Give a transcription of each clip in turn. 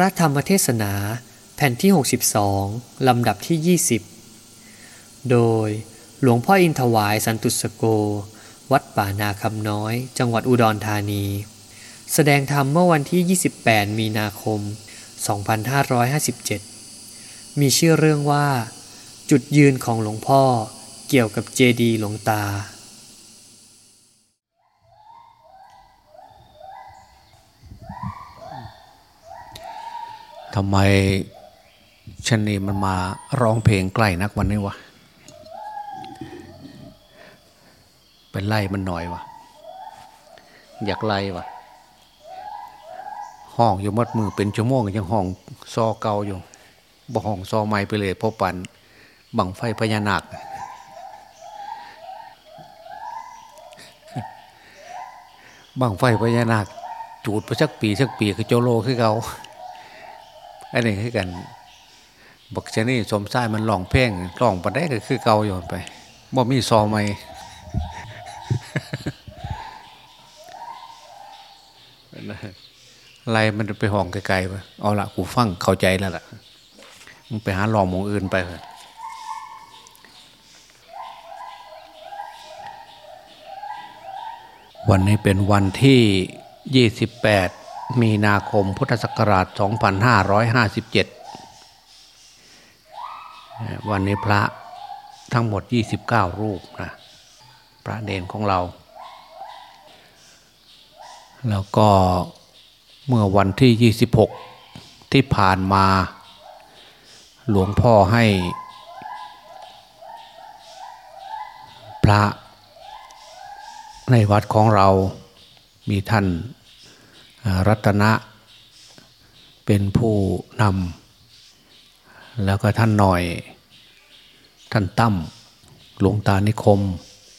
ระธรรมเทศนาแผ่นที่ 62 ลำดับที่ 20 โดยหลวงพ่ออินถวายสันตุสโก วัดป่านาคำน้อย จังหวัดอุดรธานี แสดงธรรมเมื่อวันที่ 28 มีนาคม 2557 มีชื่อเรื่องว่า จุดยืนของหลวงพ่อเกี่ยวกับเจดีหลวงตา ทำไมชนีมันมาร้องเพลงใกล้นักวันนี้วะเป็นไล่มันหน่อยวะอยากไล่วะห้องอยู่มัดมือเป็นชั่วโมงยังห้องซอเกาอยู่บ่ห้องซอไม้ไปเลยเพราะปันบังไฟพญานาคบังไฟพญานาคจูดไปสักปีสักปีคือโจโลคือเขา อันนี้คือกันบักชนี่สมชายมันลองเพลงลองปันได้ก็คือเกาโยนไปบ่มีซอไม่ไรมันไปห้องไกลๆไปเอาละกูฟังเข้าใจแล้วล่ะมึงไปหาลองมองอื่นไปเถอะวันนี้เป็นวันที่ 28 มีนาคมพุทธศักราช 2557 วันนี้พระทั้งหมด 29 รูปนะพระเนนของเรา แล้วก็เมื่อวันที่ 26 ที่ผ่านมาหลวงพ่อให้ พระในวัดของเรามีท่าน รัตนะเป็นผู้นำแล้วก็ท่านหน่อย ท่านตั้มหลวงตานิคม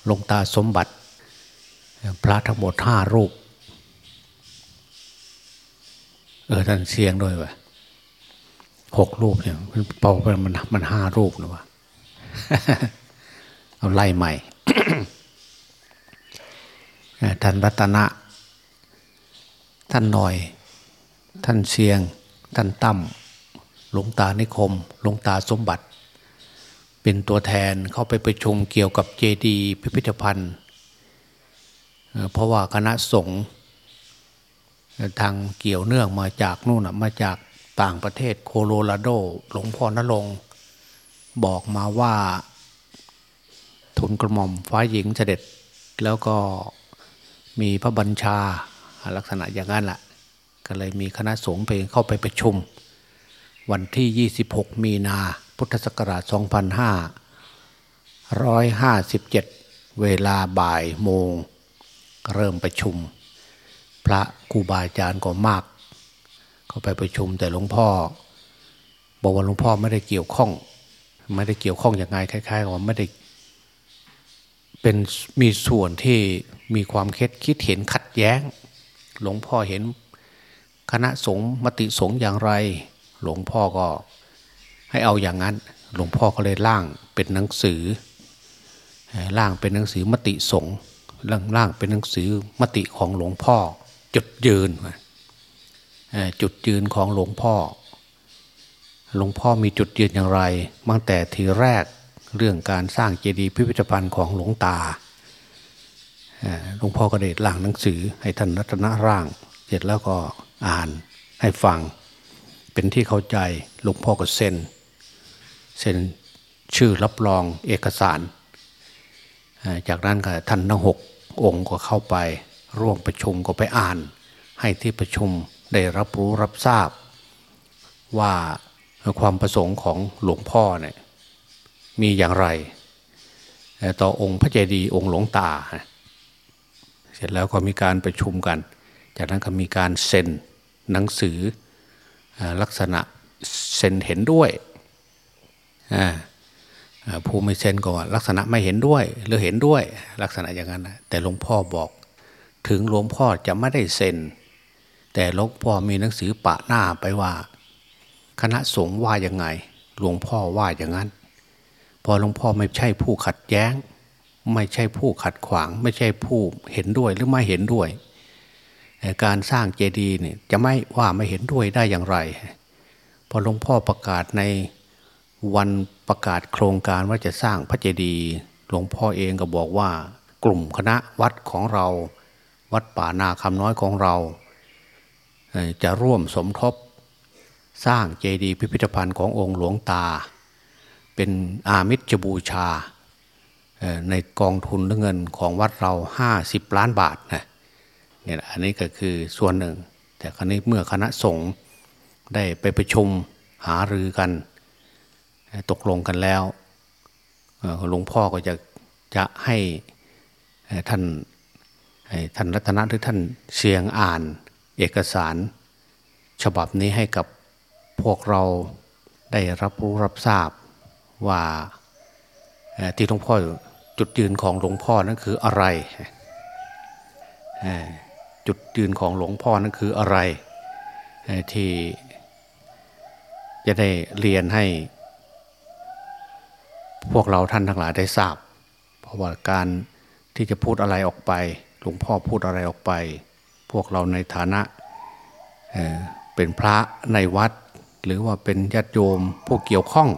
หลวงตาสมบัติ พระทั้งหมดห้ารูป เออท่านเสียงด้วยวะหกรูปเนี่ยมันเป่าไปมันมันห้ารูปนะวะเอาไล่ใหม่ท่านรัตนะ ท่านหน่อย ท่านเชียง ท่านตั้มหลวงตานิคมหลวงตาสมบัติ เป็นตัวแทนเข้าไปประชุมเกี่ยวกับเจดีพิพิธภัณฑ์เพราะว่าคณะสงฆ์ทางเกี่ยวเนื่องมาจากนู่นมาจากต่างประเทศโคโลราโด หลวงพ่อนรงบอกมาว่าทุนกระหม่อมฟ้าหญิงเสด็จ แล้วก็มีพระบัญชา ลักษณะอย่างนั้นแหละก็เลยมีคณะสงฆ์ไปเข้าไปประชุม วันที่ 26 มีนาพุทธศักราช 2557 เวลาบ่ายโมง เริ่มประชุม พระครูบาอาจารย์ก็มาก เข้าไปประชุมแต่หลวงพ่อ บอกว่าหลวงพ่อไม่ได้เกี่ยวข้อง ไม่ได้เกี่ยวข้องอย่างไงคล้ายๆกับว่าไม่ได้เป็นมีส่วนที่มีความคิดคิดเห็นขัดแย้ง หลวงพ่อเห็นคณะสงฆ์มติสงฆ์อย่างไร หลวงพ่อก็ให้เอาอย่างนั้น หลวงพ่อก็เลยร่างเป็นหนังสือร่างเป็นหนังสือมติสงฆ์ร่างร่างเป็นหนังสือมติของหลวงพ่อ จุดยืนจุดยืนของหลวงพ่อ หลวงพ่อมีจุดยืนอย่างไรตั้งแต่ทีแรกเรื่องการสร้างเจดีย์พิพิธภัณฑ์ของหลวงตา หลวงพ่อก็ได้ร่างหนังสือให้ท่านรัตนร่าง เสร็จแล้วก็อ่านให้ฟัง เป็นที่เข้าใจหลวงพ่อก็เซ็นเซ็นชื่อรับรองเอกสาร จากนั้นก็ท่านทั้งหกองค์ก็เข้าไป ร่วมประชุมก็ไปอ่าน ให้ที่ประชุมได้รับรู้รับทราบ ว่าความประสงค์ของหลวงพ่อเนี่ยมีอย่างไร ต่อองค์พระเจดีย์องค์หลวงตาเสร็จแล้วก็มีการประชุมกัน จากนั้นก็มีการเซ็นหนังสือลักษณะเซ็นเห็นด้วยผู้ไม่เซ็นก็ลักษณะไม่เห็นด้วยหรือเห็นด้วยลักษณะอย่างนั้นแต่หลวงพ่อบอกถึงหลวงพ่อจะไม่ได้เซ็น แต่หลวงพ่อมีหนังสือปะหน้าไปว่า คณะสงฆ์ว่ายังไง หลวงพ่อว่าอย่างนั้น พอหลวงพ่อไม่ใช่ผู้ขัดแย้ง ไม่ใช่ผู้ขัดขวาง ไม่ใช่ผู้เห็นด้วยหรือไม่เห็นด้วย การสร้างเจดีย์เนี่ยจะไม่ว่าไม่เห็นด้วยได้อย่างไร พอหลวงพ่อประกาศในวันประกาศโครงการว่าจะสร้างพระเจดีย์หลวงพ่อเองก็บอกว่ากลุ่มคณะวัดของเรา วัดป่านาคำน้อยของเรา จะร่วมสมทบสร้างเจดีย์พิพิธภัณฑ์ขององค์หลวงตา เป็นอามิตรบูชา ในกองทุนเงินของวัดเราห้าสิบล้านบาทนะเนี่ยอันนี้ก็คือส่วนหนึ่ง แต่ครั้นี้เมื่อคณะสงฆ์ได้ไปประชุมหารือกัน ตกลงกันแล้วหลวงพ่อก็จะจะให้ท่านท่านรัตนะหรือท่านเสียงอ่านเอกสารฉบับนี้ให้กับพวกเราได้รับรู้รับทราบว่าที่หลวงพ่อ จุดยืนของหลวงพ่อนั้นคืออะไร จุดยืนของหลวงพ่อนั้นคืออะไร ที่จะได้เรียนให้ พวกเราท่านทั้งหลายได้ทราบ เพราะว่าการที่จะพูดอะไรออกไป หลวงพ่อพูดอะไรออกไป พวกเราในฐานะเเป็นพระในวัด หรือว่าเป็นญาติโยมผู้เกี่ยวข้อง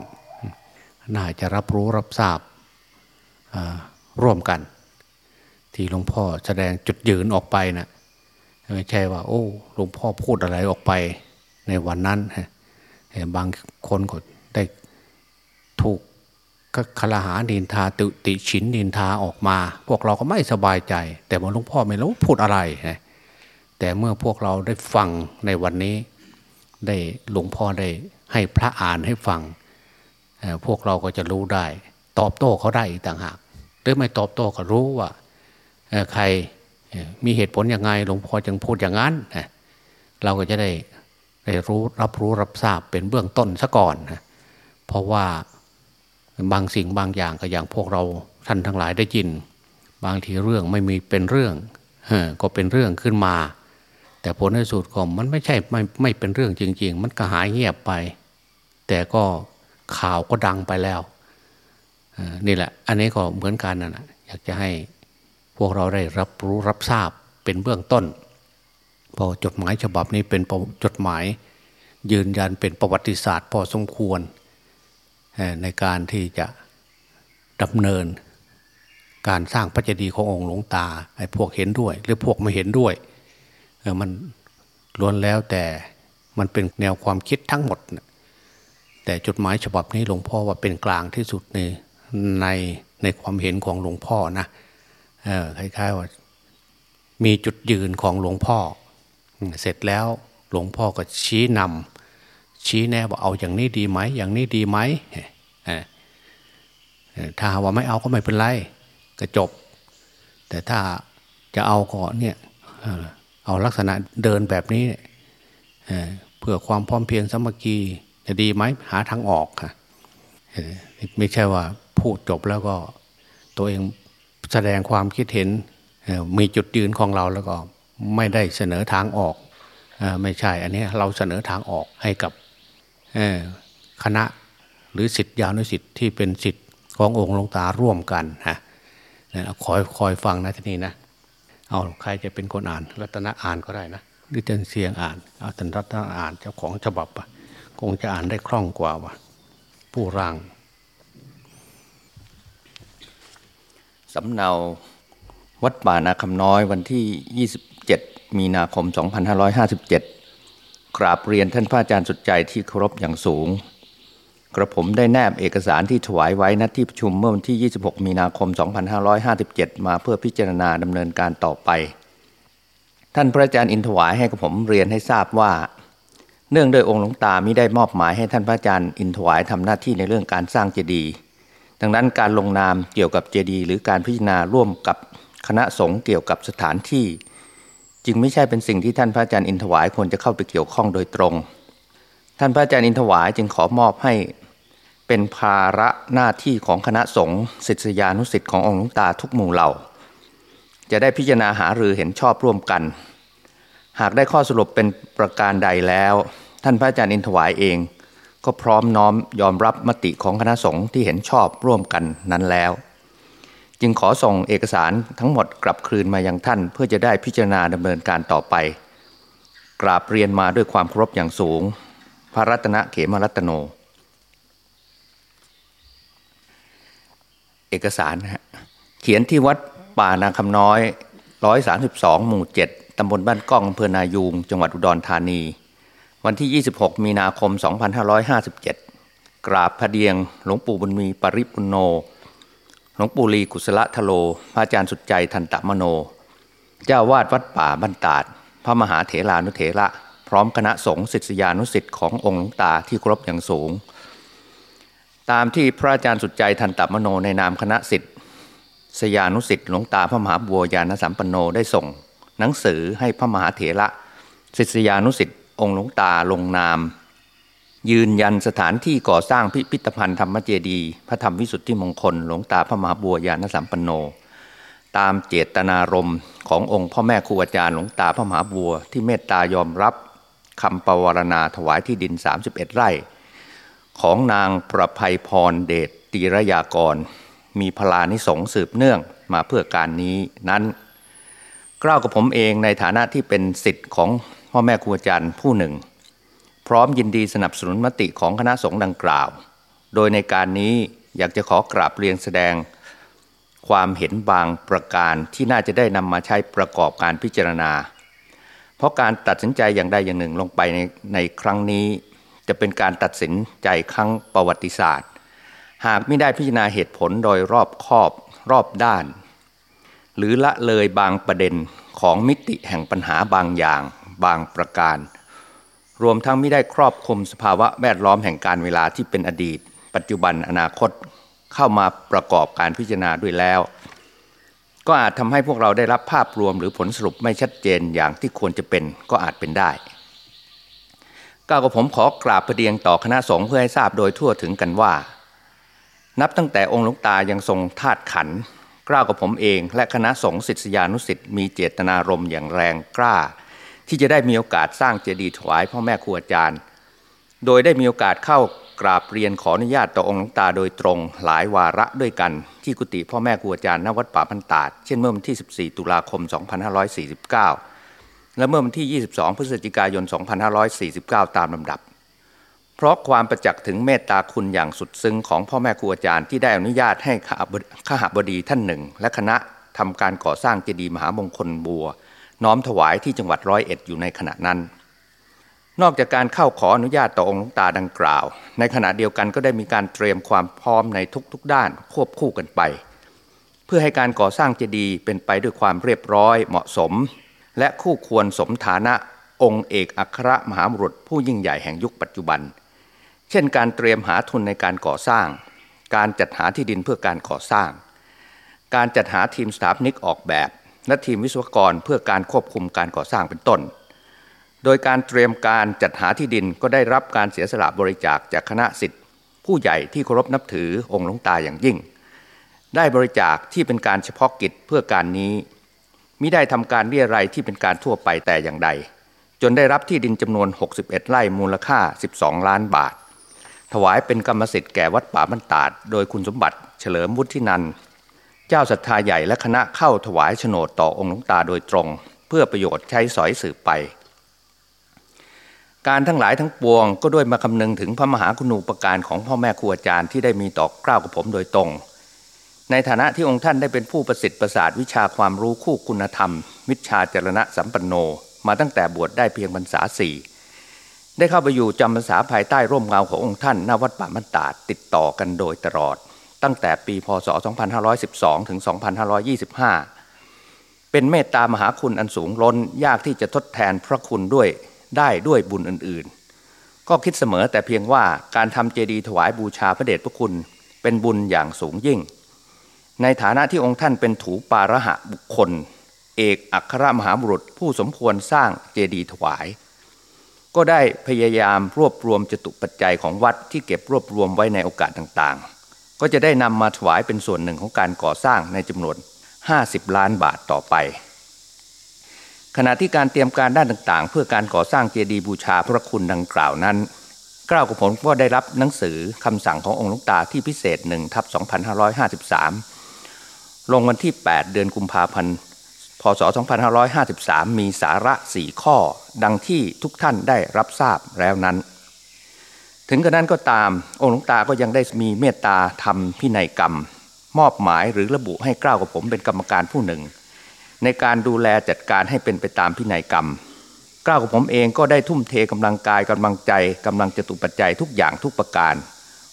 น่าจะรับรู้รับทราบ ร่วมกัน ที่หลวงพ่อแสดงจุดยืนออกไปนะไม่ใช่ว่า โอ้หลวงพ่อพูดอะไรออกไปในวันนั้นบางคนก็ได้ถูกก็คลาหาดินทาตุติฉินดินทาออกมา พวกเราก็ไม่สบายใจ แต่ว่าหลวงพ่อไม่รู้พูดอะไรแต่เมื่อพวกเราได้ฟังในวันนี้ ได้หลวงพ่อได้ให้พระอ่านให้ฟัง พวกเราก็จะรู้ได้ ตอบโต้เขาได้อีกต่างหาก หรือไม่ตอบโต้ก็รู้ว่าใครมีเหตุผลยังไงหลวงพ่อจึงพูดอย่างนั้นเราก็จะได้ได้รู้รับรู้รับทราบเป็นเบื้องต้นซะก่อนนะเพราะว่าบางสิ่งบางอย่างก็อย่างพวกเราท่านทั้งหลายได้ยิน บางทีเรื่องไม่มีเป็นเรื่องก็เป็นเรื่องขึ้นมา แต่ผลในสุดก็มันไม่ใช่ไม่ไม่เป็นเรื่องจริง ๆ มันก็หายเงียบไป แต่ก็ข่าวก็ดังไปแล้ว นี่แหละ อันนี้ก็เหมือนกันนะอยากจะให้พวกเราได้รับรู้รับทราบเป็นเบื้องต้น พอจดหมายฉบับนี้เป็นจดหมาย ยืนยันเป็นประวัติศาสตร์ พอสมควรในการที่จะดำเนิน การสร้างพระเจดีย์ขององค์หลวงตาไอ้พวกเห็นด้วย หรือพวกไม่เห็นด้วยมันล้วนแล้วแต่มันเป็นแนวความคิดทั้งหมด แต่จดหมายฉบับนี้หลวงพ่อว่าเป็นกลางที่สุดใน ในในความเห็นของหลวงพ่อนะคล้ายๆว่ามีจุดยืนของหลวงพ่อ เสร็จแล้วหลวงพ่อก็ชี้นำชี้แนะว่าเอาอย่างนี้ดีไหม อย่างนี้ดีไหมถ้าว่าไม่เอาก็ไม่เป็นไรก็จบ แต่ถ้าจะเอาก็เนี่ยเอาลักษณะเดินแบบนี้เพื่อความพร้อมเพียงสมัคคีจะดีไหมหาทางออกค่ะไม่ใช่ว่า พูดจบแล้วก็ตัวเองแสดงความคิดเห็นมีจุดยืนของเราแล้วก็ไม่ได้เสนอทางออกไม่ใช่ อันนี้เราเสนอทางออกให้กับคณะหรือสิทธิยานุสิทธิ์ที่เป็นสิทธิ์ขององค์หลวงตาร่วมกันฮะคอยคอยฟังนะทีนี้นะเอาใครจะเป็นคนอ่านรัตนะอ่านก็ได้นะหรือเจนเสียงอ่านเอาท่านรัตนะอ่านเจ้าของฉบับคงจะอ่านได้คล่องกว่าว่าผู้ร่าง สำเนาวัดป่านาคำน้อยวันที่ 27 มีนาคม 2557 กราบเรียนท่านพระอาจารย์สุดใจที่เคารพอย่างสูง กระผมได้แนบเอกสารที่ถวายไว้ณที่ประชุมเมื่อวันที่ 26 มีนาคม 2557 มาเพื่อพิจารณาดำเนินการต่อไป ท่านพระอาจารย์อินถวายให้กับผมเรียนให้ทราบว่า เนื่องโดยองค์หลวงตามิได้มอบหมายให้ท่านพระอาจารย์อินถวายทำหน้าที่ในเรื่องการสร้างเจดีย์ ดังนั้นการลงนามเกี่ยวกับเจดีย์หรือการพิจารณาร่วมกับคณะสงฆ์เกี่ยวกับสถานที่ จึงไม่ใช่เป็นสิ่งที่ท่านพระอาจารย์อินทวายควรจะเข้าไปเกี่ยวข้องโดยตรง ท่านพระอาจารย์อินทวายจึงขอมอบให้เป็นภาระหน้าที่ของคณะสงฆ์ศิษยานุศิษย์ขององค์หลวงตาทุกหมู่เหล่า จะได้พิจารณาหารือเห็นชอบร่วมกัน หากได้ข้อสรุปเป็นประการใดแล้ว ท่านพระอาจารย์อินทวายเอง ก็พร้อมน้อมยอมรับมติของคณะสงฆ์ที่เห็นชอบร่วมกันนั้นแล้ว จึงขอส่งเอกสารทั้งหมดกลับคืนมายังท่าน เพื่อจะได้พิจารณาดำเนินการต่อไป กราบเรียนมาด้วยความเคารพอย่างสูง พระรัตนเขมรัตโน เอกสารฮะเขียนที่วัดป่านาคำน้อย 132 หมู่ 7ตำบลบ้านก้องอำเภอนายูง จังหวัดอุดรธานี วันที่ 26 มีนาคม 2557 กราบพระเดียง หลวงปู่บุญมีปริปุนโน หลวงปู่ลีกุศลทโล พระอาจารย์สุดใจทันตมโน เจ้าวาดวัดป่าบ้านตาด พระมหาเถรานุเถระ พร้อมคณะสงฆ์ศิษยานุศิษย์ขององค์หลวงตาที่ครพอย่างสูง ตามที่พระอาจารย์สุดใจทันตมโนในนามคณะศิษย์สยานุสิทธิ์หลวงตาพระมหาบัวยานสัมปันโนได้ส่ง หนังสือให้พระมหาเถระศิษยานุสิทธิ์ องค์หลวงตาลงนาม ยืนยันสถานที่ก่อสร้างพิพิธภัณฑ์ธรรมเจดีพระธรรมวิสุทธิมงคล หลวงตาพระมหาบัวยานสัมปันโน ตามเจตนารมณ์ขององค์พ่อแม่ครูอาจารย์หลวงตาพระมหาบัว ที่เมตตายอมรับคำปวารณาถวายที่ดิน 31 ไร่ ของนางประภัยพรเดชตีรยากร มีพลานิสงส์สืบเนื่องมาเพื่อการนี้นั้นกล่าวกับผมเองในฐานะที่เป็นสิทธิ์ของ พ่อแม่ครูอาจารย์ผู้หนึ่ง พร้อมยินดีสนับสนุนมติของคณะสงฆ์ดังกล่าว โดยในการนี้อยากจะขอกราบเรียนแสดง ความเห็นบางประการที่น่าจะได้นำมาใช้ประกอบการพิจารณา เพราะการตัดสินใจอย่างใดอย่างหนึ่งลงไปในในครั้งนี้ จะเป็นการตัดสินใจครั้งประวัติศาสตร์ หากไม่ได้พิจารณาเหตุผลโดยรอบคอบรอบด้าน หรือละเลยบางประเด็นของมิติแห่งปัญหาบางอย่าง บางประการ รวมทั้งไม่ได้ครอบคลุมสภาวะแวดล้อมแห่งการเวลาที่เป็นอดีต ปัจจุบันอนาคตเข้ามาประกอบการพิจารณาด้วยแล้ว ก็อาจทำให้พวกเราได้รับภาพรวมหรือผลสรุปไม่ชัดเจนอย่างที่ควรจะเป็นก็อาจเป็นได้ก้าวกับผมขอกราบประเดียงต่อคณะสงฆ์เพื่อให้ทราบโดยทั่วถึงกันว่า นับตั้งแต่องค์หลวงตายังทรงธาตุขันกล้าวกับผมเอง และคณะสงฆ์ศิษยานุศิษย์มีเจตนารมณ์อย่างแรงกล้า ที่จะได้มีโอกาสสร้างเจดีย์ถวายพ่อแม่ครูอาจารย์ โดยได้มีโอกาสเข้ากราบเรียนขออนุญาตต่อองค์หลวงตาโดยตรงหลายวาระด้วยกัน ที่กุฏิพ่อแม่ครูอาจารย์ณวัดป่าพันตาดเช่นเมื่อวันที่ 14 ตุลาคม 2549 และเมื่อวันที่ 22 พฤศจิกายน 2549 ตามลำดับ เพราะความประจักษ์ถึงเมตตาคุณอย่างสุดซึ้งของพ่อแม่ครูอาจารย์ที่ได้อนุญาตให้ข้าบดีท่านหนึ่ง และคณะทำการก่อสร้างเจดีย์มหามงคลบัว น้อมถวายที่จังหวัดร้อยเอ็ดอยู่ในขณะนั้น นอกจากการเข้าขออนุญาตต่อองค์หลวงตาดังกล่าว ในขณะเดียวกันก็ได้มีการเตรียมความพร้อมในทุกๆด้านควบคู่กันไป เพื่อให้การก่อสร้างเจดีย์เป็นไปด้วยความเรียบร้อยเหมาะสม และคู่ควรสมฐานะองค์เอกอัครมหาบุรุษผู้ยิ่งใหญ่แห่งยุคปัจจุบัน เช่นการเตรียมหาทุนในการก่อสร้าง การจัดหาที่ดินเพื่อการก่อสร้าง การจัดหาทีมสถาปนิกออกแบบ และทีมวิศวกรเพื่อการควบคุมการก่อสร้างเป็นต้น โดยการเตรียมการจัดหาที่ดินก็ได้รับการเสียสละบริจาคจากคณะสิทธิ์ ผู้ใหญ่ที่เคารพนับถือองค์หลวงตาอย่างยิ่ง ได้บริจาคที่เป็นการเฉพาะกิจเพื่อการนี้มิได้ทำการเรียรายที่เป็นการทั่วไปแต่อย่างใด จนได้รับที่ดินจำนวน 61 ไร่มูลค่า 12 ล้านบาท ถวายเป็นกรรมสิทธิ์แก่วัดป่าบ้านตาด โดยคุณสมบัติเฉลิมวุฒินันท์ เจ้าศรัทธาใหญ่และคณะเข้าถวายโฉนดต่อองค์หลวงตาโดยตรง เพื่อประโยชน์ใช้สอยสืบไป การทั้งหลายทั้งปวงก็ด้วยมาคำนึงถึงพระมหาคุณูปการของพ่อแม่ครูอาจารย์ที่ได้มีต่อกล้าวกับผมโดยตรง ในฐานะที่องค์ท่านได้เป็นผู้ประสิทธิ์ประสาทวิชาความรู้คู่คุณธรรม วิชาจรณะสัมปันโน มาตั้งแต่บวชได้เพียงพรรษาสี่ได้เข้าไปอยู่จำพรรษาภายใต้ร่มเงาขององค์ท่านณวัดป่ามันตาดติดต่อกันโดยตลอด ตั้งแต่ปีพศ 2512 ถึง 2525 เป็นเมตตามหาคุณอันสูงล้นยากที่จะทดแทนพระคุณด้วยได้ด้วยบุญอื่นๆ ก็คิดเสมอแต่เพียงว่าการทำเจดีย์ถวายบูชาพระเดชพระคุณเป็นบุญอย่างสูงยิ่ง ในฐานะที่องค์ท่านเป็นถูปาระหะบุคคล เอกอัครมหาบุรุษผู้สมควรสร้างเจดีย์ถวาย ก็ได้พยายามรวบรวมจตุปัจจัยของวัดที่เก็บรวบรวมไว้ในโอกาสต่างๆ ก็จะได้นำมาถวายเป็นส่วนหนึ่งของการก่อสร้างในจำนวน 50 ล้านบาทต่อไป ขณะที่การเตรียมการด้านต่างๆ เพื่อการก่อสร้างเจดีย์บูชาพระคุณดังกล่าวนั้นกล้าวกับผมก็ได้รับหนังสือคำสั่งขององค์ลวงตาที่พิเศษหนึ่งทับ2553 ลงวันที่ 8 เดือนกุมภาพันธ์พศ 2553 มีสาระ 4 ข้อ ดังที่ทุกท่านได้รับทราบแล้วนั้น ถึงกระนั้นก็ตาม องค์หลวงตาก็ยังได้มีเมตตาทำพินัยกรรม มอบหมายหรือระบุให้กล้าวกับผมเป็นกรรมการผู้หนึ่ง ในการดูแลจัดการให้เป็นไปตามพินัยกรรมกล้าวกับผมเองก็ได้ทุ่มเทกำลังกายกำลังใจกำลังจตุปัจจัยทุกอย่างทุกประการ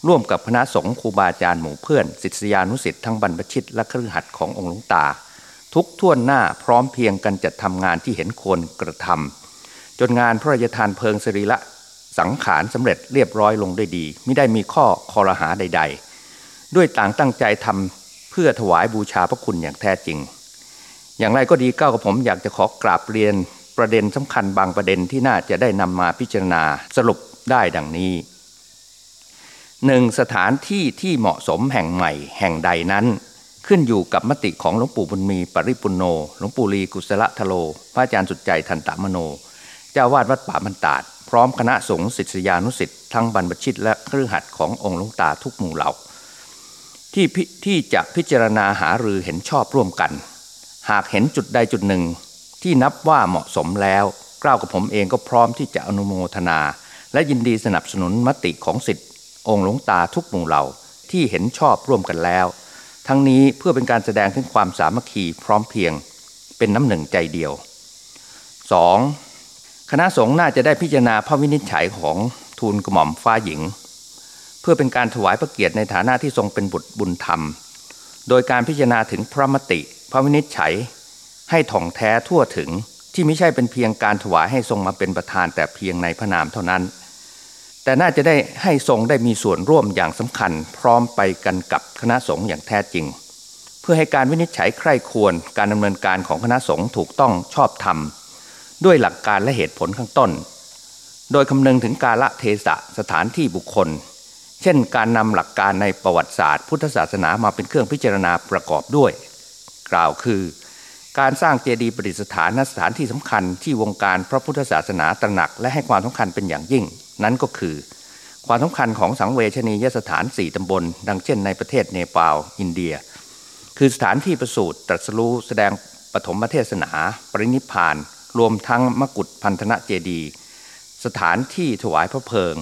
ร่วมกับคณะสงฆ์ครูบาอาจารย์หมู่เพื่อนศิษยานุศิษย์ทั้งบรรพชิตและครือขัดขององค์หลวงตา ทุกท่วนหน้าพร้อมเพียงกันจัดทำงานที่เห็นควรกระทำจนงานพระราชทานเพลิงสรีละ สังขารสำเร็จเรียบร้อยลงด้วยดี ไม่ได้มีข้อคอรหาใด ๆ ด้วยต่างตั้งใจทำเพื่อถวายบูชาพระคุณอย่างแท้จริง อย่างไรก็ดีก้ากับผมอยากจะขอกราบเรียนประเด็นสำคัญบางประเด็นที่น่าจะได้นำมาพิจารณาสรุปได้ดังนี้หนึ่งสถานที่ที่เหมาะสมแห่งใหม่แห่งใดนั้น ขึ้นอยู่กับมติของหลวงปู่บุญมีปริปุนโนหลวงปู่ลีกุศลทโล พระอาจารย์สุดใจทันตามโน เจ้าวาดวัดป่ามันตาด พร้อมคณะสงฆ์ศิษยานุศิษย์ทั้งบรรพชิตและเครือขัดขององค์หลวงตาทุกหมู่เหล่าที่ที่จะพิจารณาหารือเห็นชอบร่วมกัน หากเห็นจุดใดจุดหนึ่ง ที่นับว่าเหมาะสมแล้วกล้าวกับผมเองก็พร้อมที่จะอนุโมทนา และยินดีสนับสนุนมติของสิทธิองค์หลวงตาทุกหมู่เหล่าที่เห็นชอบร่วมกันแล้ว ทั้งนี้เพื่อเป็นการแสดงถึงความสามัคคีพร้อมเพียง เป็นน้ำหนึ่งใจเดียว 2. คณะสงฆ์น่าจะได้พิจารณาพระวินิจฉัยของทูลกระหม่อมฟ้าหญิง เพื่อเป็นการถวายพระเกียรติในฐานะที่ทรงเป็นบุตรบุญธรรม โดยการพิจารณาถึงพระมติ พระวินิจฉัย ให้ถ่องแท้ทั่วถึงที่ไม่ใช่เป็นเพียงการถวายให้ทรงมาเป็นประธานแต่เพียงในพระนามเท่านั้น แต่น่าจะได้ให้ทรงได้มีส่วนร่วมอย่างสำคัญ พร้อมไปกันกับคณะสงฆ์อย่างแท้จริง เพื่อให้การวินิจฉัยใคร่ควรการดำเนินการของคณะสงฆ์ถูกต้องชอบธรรม ด้วยหลักการและเหตุผลข้างต้น โดยคำนึงถึงกาละเทศะสถานที่บุคคล เช่น การนำหลักการในประวัติศาสตร์ พุทธศาสนามาเป็นเครื่องพิจารณาประกอบด้วย กล่าวคือ การสร้างเจดีย์ประดิษฐานณสถานที่สำคัญที่วงการพระพุทธศาสนาตระหนักและให้ความสำคัญเป็นอย่างยิ่ง นั้นก็คือ ความสำคัญของสังเวชนียสถานสี่ตำบล ดังเช่น ในประเทศเนปาลอินเดีย คือสถานที่ประสูติตรัสรู้แสดงปฐมเทศนา ปรินิพาน รวมทั้งมกุฏพันธนะเจดี สถานที่ถวายพระเพลิง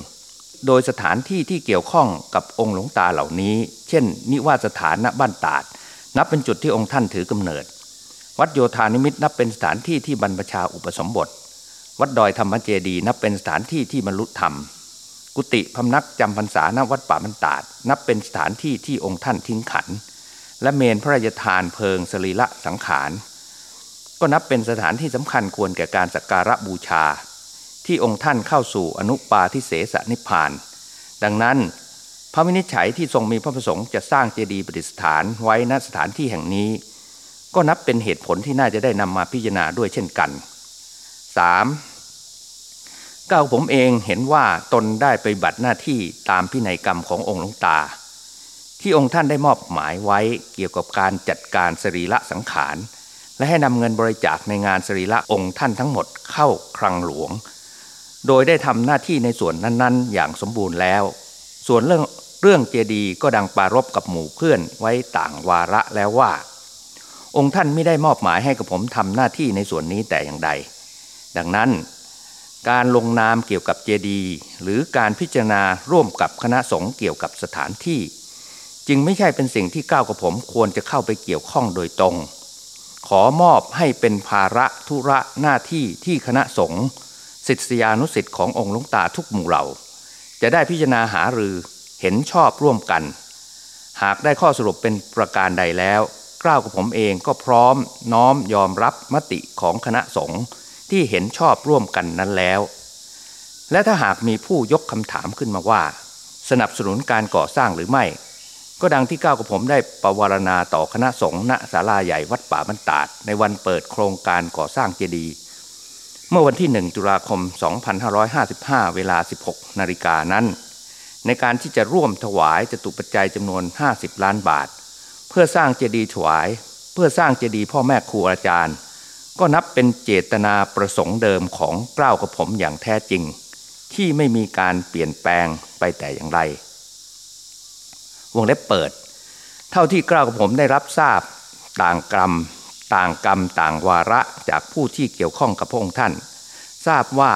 โดยสถานที่ที่เกี่ยวข้องกับองค์หลวงตาเหล่านี้ เช่น นิวาสถานณบ้านตาด นับเป็นจุดที่องค์ท่านถือกำเนิด วัดโยธานิมิตนับเป็นสถานที่ที่บรรพชาอุปสมบท วัดดอยธรรมเจดีนับเป็นสถานที่ที่บรรลุธรรม กุฏิพำนักจำพรรษาณวัดป่ามันตาด นับเป็นสถานที่ที่องค์ท่านทิ้งขัน และเมนพระราชทานเพลิงสรีละสังขาร ก็นับเป็นสถานที่สำคัญควรแก่การสักการะบูชา ที่องค์ท่านเข้าสู่อนุปาทิเสสนิพาน ดังนั้นพระวินิจฉัยที่ทรงมีพระประสงค์จะสร้างเจดีย์ประดิษฐานไว้ณสถานที่แห่งนี้ ก็นับเป็นเหตุผลที่น่าจะได้นำมาพิจารณาด้วยเช่นกัน 3. ก้าวผมเองเห็นว่าตนได้ไปบัตรหน้าที่ตามพินัยกรรมขององค์หลวงตา ที่องค์ท่านได้มอบหมายไว้เกี่ยวกับการจัดการสรีละสังขาร และให้นำเงินบริจาคในงานสรีละองค์ท่านทั้งหมดเข้าคลังหลวง โดยได้ทำหน้าที่ในส่วนนั้นๆ อย่างสมบูรณ์แล้ว ส่วนเรื่องเรื่องเจดีก็ดังปารบกับหมู่เพื่อนไว้ต่างวาระแล้วว่า องค์ท่านไม่ได้มอบหมายให้กับผมทำหน้าที่ในส่วนนี้แต่อย่างใด ดังนั้น การลงนามเกี่ยวกับเจดีย์หรือการพิจารณาร่วมกับคณะสงฆ์เกี่ยวกับสถานที่ จึงไม่ใช่เป็นสิ่งที่ก้าวกับผมควรจะเข้าไปเกี่ยวข้องโดยตรง ขอมอบให้เป็นภาระธุระหน้าที่ที่คณะสงฆ์ศิษยานุศิษย์ขององค์ลุงตาทุกหมู่เหล่า จะได้พิจารณาหารือเห็นชอบร่วมกัน หากได้ข้อสรุปเป็นประการใดแล้วกล้าวกับผมเองก็พร้อมน้อมยอมรับมติของคณะสงฆ์ที่เห็นชอบร่วมกันนั้นแล้ว และถ้าหากมีผู้ยกคำถามขึ้นมาว่า สนับสนุนการก่อสร้างหรือไม่ ก็ดังที่ก้าวกับผมได้ประวารณาต่อคณะสงฆ์ณศาลาใหญ่วัดป่าบรรดาด ในวันเปิดโครงการก่อสร้างเจดีย์เมื่อวันที่ 1 ตุลาคม 2555 เวลา 16 นาฬิกานั้น ในการที่จะร่วมถวายจตุปัจจัยจำนวน 50 ล้านบาท เพื่อสร้างเจดีย์ถวาย เพื่อสร้างเจดีย์พ่อแม่ครูอาจารย์ ก็นับเป็นเจตนาประสงค์เดิมของเกล้ากับผมอย่างแท้จริง ที่ไม่มีการเปลี่ยนแปลงไปแต่อย่างไร วงเล็บเปิด เท่าที่กล้าวกับผมได้รับทราบต่างกรรม ต่างกรรมต่างวาระจากผู้ที่เกี่ยวข้องกับพระองค์ท่าน ทราบว่า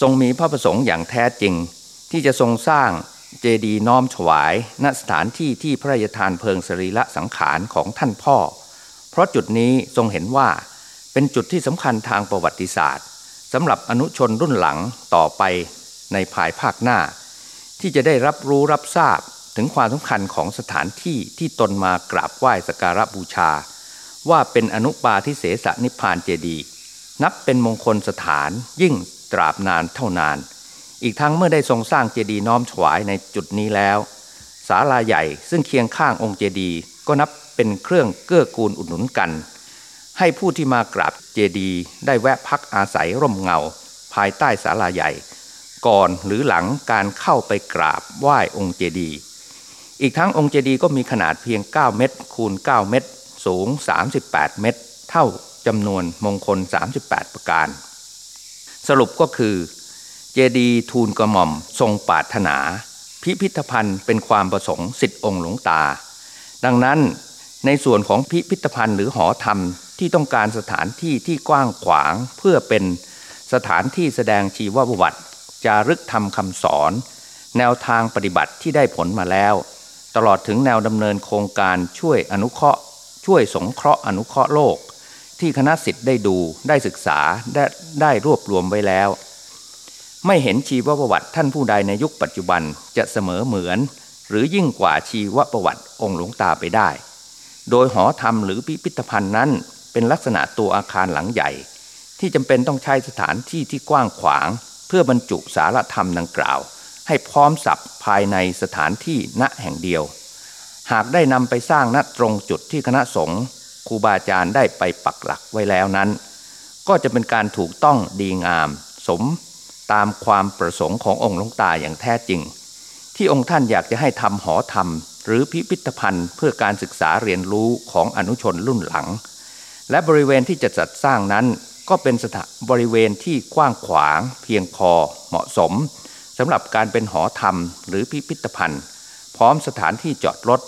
ทรงมีพระประสงค์อย่างแท้จริง ที่จะทรงสร้างเจดีย์น้อมถวาย ณสถานที่ที่พระราชทานเพลิงสรีระสังขารของท่านพ่อ เพราะจุดนี้ทรงเห็นว่าเป็นจุดที่สำคัญทางประวัติศาสตร์สำหรับอนุชนรุ่นหลังต่อไปในภายภาคหน้า ที่จะได้รับรู้รับทราบ ถึงความสำคัญของสถานที่ที่ตนมากราบไหว้สักการะบูชา ว่าเป็นอนุปาทิเสสนิพานเจดี นับเป็นมงคลสถานยิ่งตราบนานเท่านาน อีกทั้งเมื่อได้ทรงสร้างเจดีน้อมถวายในจุดนี้แล้วศาลาใหญ่ซึ่งเคียงข้างองค์เจดีก็นับเป็นเครื่องเกื้อกูลอุดหนุนกัน ให้ผู้ที่มากราบเจดีได้แวะพักอาศัยร่มเงา ภายใต้ศาลาใหญ่ ก่อนหรือหลังการเข้าไปกราบไหว้องค์เจดีย์ อีกทั้งองค์เจดีย์ก็มีขนาดเพียง 9 เมตร คูณ 9 เมตร สูง 38 เมตร เท่าจำนวนมงคล 38 ประการ สรุปก็คือ เจดีย์ทูลกระหม่อมทรงปาถนา พิพิธภัณฑ์เป็นความประสงค์สิทธิองค์หลวงตา ดังนั้นในส่วนของพิพิธภัณฑ์หรือหอธรรมที่ต้องการสถานที่ที่กว้างขวางเพื่อเป็นสถานที่แสดงชีวประวัติ จารึกธรรมคำสอน แนวทางปฏิบัติที่ได้ผลมาแล้ว ตลอดถึงแนวดำเนินโครงการช่วยอนุเคราะห์ ช่วยสงเคราะห์อนุเคราะห์โลก ที่คณะสิทธิ์ได้ดูได้ศึกษาได้ได้รวบรวมไว้แล้ว ไม่เห็นชีวประวัติท่านผู้ใดในยุคปัจจุบันจะเสมอเหมือน หรือยิ่งกว่าชีวประวัติองค์หลวงตาไปได้ โดยหอธรรมหรือพิพิธภัณฑ์นั้น เป็นลักษณะตัวอาคารหลังใหญ่ ที่จำเป็นต้องใช้สถานที่ที่กว้างขวาง เพื่อบรรจุสารธรรมดังกล่าว ให้พร้อมสับภายในสถานที่ณแห่งเดียว หากได้นำไปสร้างณตรงจุดที่คณะสงฆ์ครูบาอาจารย์ได้ไปปักหลักไว้แล้วนั้น ก็จะเป็นการถูกต้องดีงาม สมตามความประสงค์ขององค์หลวงตาอย่างแท้จริง ที่องค์ท่านอยากจะให้ทำหอธรรม หรือพิพิธภัณฑ์ เพื่อการศึกษาเรียนรู้ของอนุชนรุ่นหลัง และบริเวณที่จะจัดสร้างนั้น ก็เป็นสถานบริเวณที่กว้างขวาง เพียงพอเหมาะสม สำหรับการเป็นหอธรรมหรือพิพิธภัณฑ์ พร้อมสถานที่จอดรถ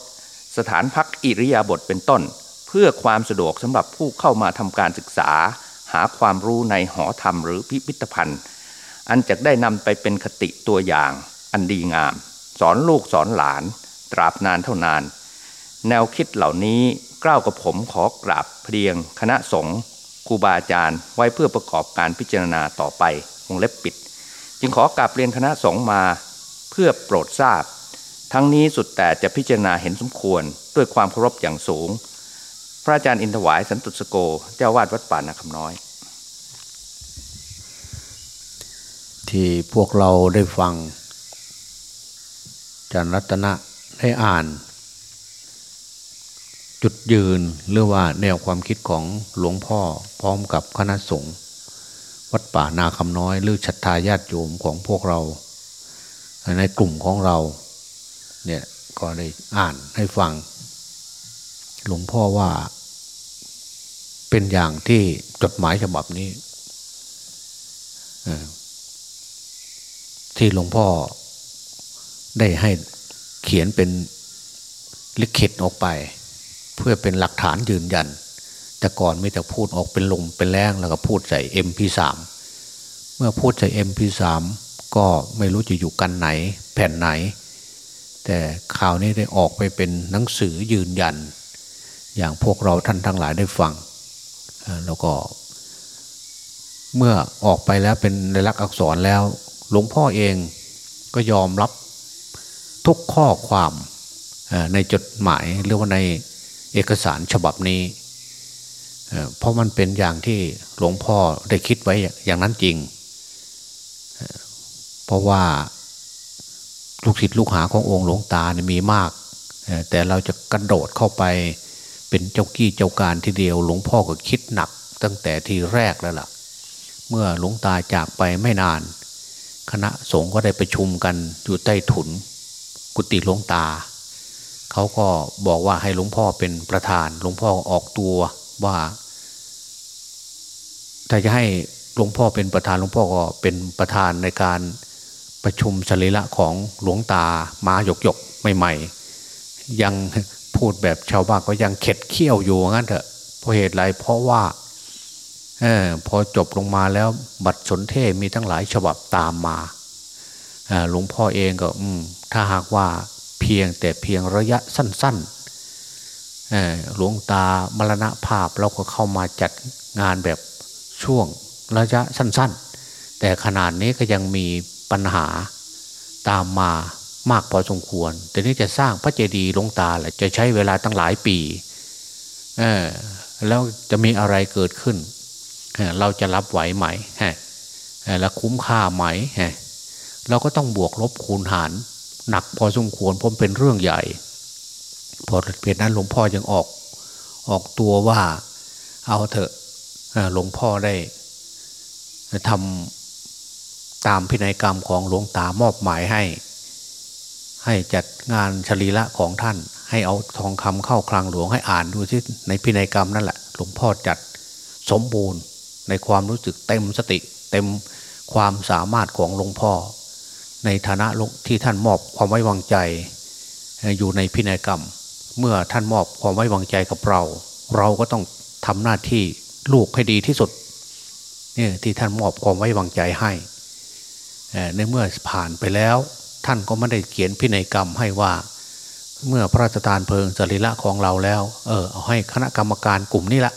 สถานพักอิริยาบถเป็นต้น เพื่อความสะดวกสำหรับผู้เข้ามาทำการศึกษา หาความรู้ในหอธรรมหรือพิพิธภัณฑ์ อันจะได้นำไปเป็นคติตัวอย่าง อันดีงาม สอนลูกสอนหลาน ตราบนานเท่านาน แนวคิดเหล่านี้กล้าวกับผมขอกราบเพียง คณะสงฆ์ครูบาอาจารย์ไว้เพื่อประกอบการพิจารณาต่อไปวงเล็บปิด จึงขอกราบเรียนคณะสงฆ์มาเพื่อโปรดทราบ ทั้งนี้สุดแต่จะพิจารณาเห็นสมควรด้วยความเคารพอย่างสูง พระอาจารย์อินทวายสันตุสโกเจ้าวาดวัดป่านาคำน้อย ที่พวกเราได้ฟังอาจารย์รัตนะได้อ่าน จุดยืนหรือว่าแนวความคิดของหลวงพ่อพร้อมกับคณะสงฆ์ วัดป่านาคำน้อย หรือชัตทาญาติโยมของพวกเรา ในกลุ่มของเรา เนี่ยก็ได้อ่านให้ฟัง หลวงพ่อว่า เป็นอย่างที่จดหมายฉบับนี้ที่หลวงพ่อได้ให้เขียนเป็นลิขิตออกไป เพื่อเป็นหลักฐานยืนยัน แต่ก่อนไม่แต่พูดออกเป็นลมเป็นแรงแล้วก็พูดใส่ MP3 เมื่อพูดใส่ MP3 ก็ไม่รู้จะอยู่กันไหนแผ่นไหน แต่ข่าวนี้ได้ออกไปเป็นหนังสือยืนยัน อย่างพวกเราท่านทั้งหลายได้ฟัง แล้วก็ เมื่อออกไปแล้วเป็นในลักษณ์อักษรแล้ว หลวงพ่อเองก็ยอมรับทุกข้อความในจดหมายหรือว่าในเอกสารฉบับนี้ เพราะมันเป็นอย่างที่หลวงพ่อได้คิดไว้อย่างนั้นจริง เพราะว่าลูกศิษย์ลูกหาขององค์หลวงตาเนี่ยมีมาก แต่เราจะกระโดดเข้าไปเป็นเจ้ากี้เจ้าการทีเดียว หลวงพ่อก็คิดหนัก ตั้งแต่ทีแรกแล้วล่ะ เมื่อหลวงตาจากไปไม่นาน คณะสงฆ์ก็ได้ประชุมกันอยู่ใต้ถุน กุฏิหลวงตา เขาก็บอกว่าให้หลวงพ่อเป็นประธาน หลวงพ่อออกตัว ว่า ถ้าจะให้หลวงพ่อเป็นประธานหลวงพ่อก็เป็นประธานในการประชุมสรีระของหลวงตามาหยกหยกใหม่ๆยังพูดแบบชาวบ้านก็ยังเข็ดเคี้ยวอยู่งั้นเถอะเพราะเหตุไรเพราะว่าออพอจบลงมาแล้วบัตรสนเทศมีตั้งหลายฉบับตามมาหลวงพ่อเองก็ถ้าหากว่าเพียงแต่เพียงระยะสั้น ๆ หลวงตามรณภาพเราก็เข้ามาจัดงานแบบช่วงระยะสั้น ๆ แต่ขนาดนี้ก็ยังมีปัญหาตามมามากพอสมควร แต่นี้จะสร้างพระเจดีย์หลวงตาแหละจะใช้เวลาตั้งหลายปีแล้วจะมีอะไรเกิดขึ้น เราจะรับไหวไหมฮะแล้วคุ้มค่าไหมฮะเราก็ต้องบวกลบคูณหาร หนักพอสมควรเพราะเป็นเรื่องใหญ่ พอเพจนั้นหลวงพ่อยังออก ออกตัวว่า เอาเถอะหลวงพ่อได้ทำตามพินัยกรรมของหลวงตามอบหมายให้ ให้จัดงานชลีละของท่าน ให้เอาทองคำเข้าคลังหลวงให้อ่านดูที่ในพินัยกรรมนั่นแหละหลวงพ่อจัดสมบูรณ์ในความรู้สึกเต็มสติ เต็มความสามารถของหลวงพ่อ ในฐานะที่ท่านมอบความไว้วางใจ อยู่ในพินัยกรรม เมื่อท่านมอบความไว้วางใจกับเรา เราก็ต้องทำหน้าที่ลูกให้ดีที่สุดเนี่ยที่ท่านมอบความไว้วางใจให้ในเมื่อผ่านไปแล้ว ท่านก็ไม่ได้เขียนพินัยกรรมให้ว่า เมื่อพระราชทานเพลิงสรีระของเราแล้ว เออเอาให้คณะกรรมการกลุ่มนี้ละ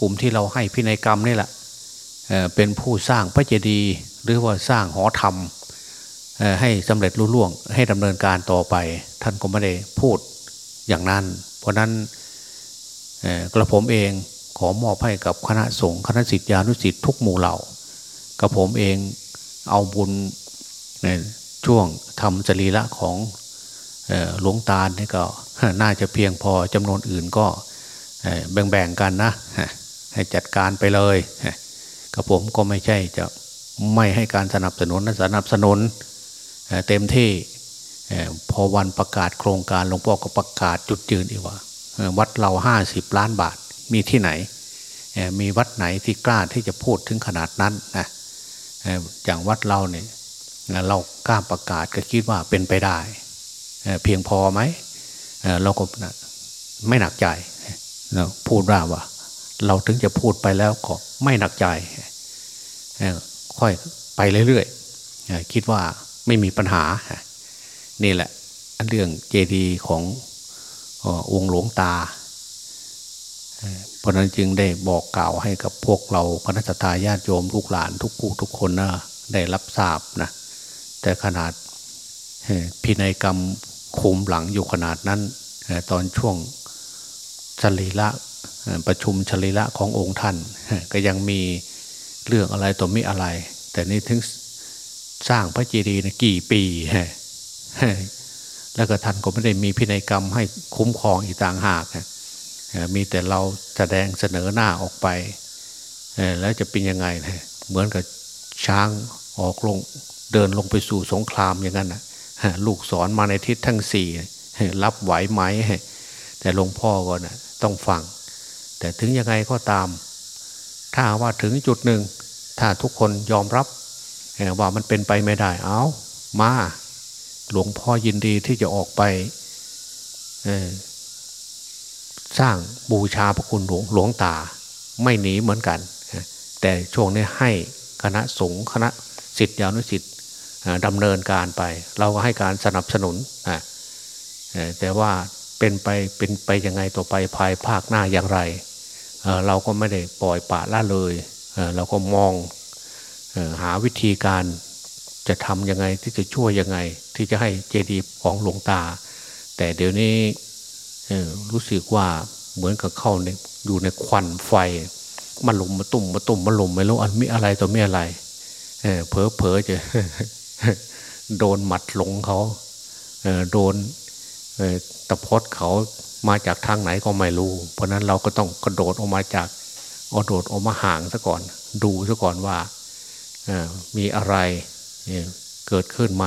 กลุ่มที่เราให้พินัยกรรมนี่แหละเเป็นผู้สร้างพระเจดีย์หรือว่าสร้างหอธรรมให้สำเร็จรุ่ล่วง ให้ดำเนินการต่อไป ท่านก็ไม่ได้พูด อย่างนั้น เพราะนั้นกระผมเองขอมอบให้กับคณะสงฆ์คณะสิทธิานุสิทธิทุกหมู่เหล่ากระผมเองเอาบุญในช่วงทำจรีละของหลวงตาเนี่ก็น่าจะเพียงพอจำนวนอื่นก็แบ่งๆกันนะให้จัดการไปเลยกระผมก็ไม่ใช่จะไม่ให้การสนับสนุนสนับสนุนเต็มที่ พอวันประกาศโครงการหลวงพ่อก็ประกาศจุดยืนอีกว่าวัดเราห้าสิบล้านบาทมีที่ไหน มีวัดไหนที่กล้าที่จะพูดถึงขนาดนั้นนะอย่างวัดเราเนี่ยเรากล้าประกาศก็คิดว่าเป็นไปได้ เพียงพอไหมเราก็ไม่หนักใจพูดว่าว่า เราถึงจะพูดไปแล้วก็ไม่หนักใจค่อยไปเรื่อยๆคิดว่าไม่มีปัญหา นี่แหละเรื่องเจดีย์ขององค์หลวงตา เพราะนั้นจึงได้บอกกล่าวให้กับพวกเราคณะทาญาติโยมลูกหลานทุกคู่ทุกคนนะได้รับทราบนะแต่ขนาดพินัยกรรมคุมหลังอยู่ขนาดนั้นตอนช่วงชลีละประชุมชลีละขององค์ท่าน ก็ยังมีเรื่องอะไรตัวมิอะไร แต่นี่ถึงสร้างพระเจดีย์กี่ปี แล้วก็ท่านก็ไม่ได้มีพินัยกรรมให้คุ้มครองอีกต่างหากมีแต่เราแสดงเสนอหน้าออกไปแล้วจะเป็นยังไงเหมือนกับช้างออกลงเดินลงไปสู่สงครามอย่างนั้นนะลูกสอนมาในทิศทั้งสี่รับไหวไหมแต่หลวงพ่อก็นะต้องฟัง แต่ถึงยังไงก็ตาม ถ้าว่าถึงจุดหนึ่ง ถ้าทุกคนยอมรับว่ามันเป็นไปไม่ได้เอามา หลวงพ่อยินดีที่จะออกไปสร้างบูชาพระคุณหลวงหลวงตา ไม่หนีเหมือนกัน แต่ช่วงนี้ให้คณะสงฆ์คณะสิทธิอนุสิทธิ์ดำเนินการไป เราก็ให้การสนับสนุนแต่ว่าเป็นไปเป็นไปยังไงต่อไปภายภาคหน้าอย่างไร เราก็ไม่ได้ปล่อยปละละเลย เราก็มองหาวิธีการ จะทำยังไงที่จะช่วยยังไง ที่จะให้เจดีย์ของหลวงตา แต่เดี๋ยวนี้รู้สึกว่าเหมือนกับเข้าในอยู่ในควันไฟมันลมมาตุ่มมาตุ่มมาลมไม่รู้อันมีอะไรตัวมีอะไรเผลอเผลอจะโดนหมัดหลงเขาโดนตะพดเขามาจากทางไหนก็ไม่รู้ เพราะนั้นเราก็ต้องกระโดดออกมาจากเอาโดดออกมาห่างซะก่อน ดูซะก่อนว่ามีอะไร เกิดขึ้นไหม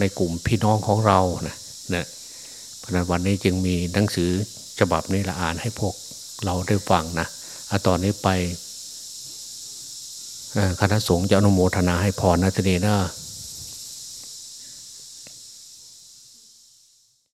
ในกลุ่มพี่น้องของเรานะนะพนันวันนี้จึงมีหนังสือฉบับนี้ละอ่านให้พวกเราได้ฟังนะอะตอนนี้ไปคณะสงฆ์จะอนุโมทนาให้พรนะทีนี้นะ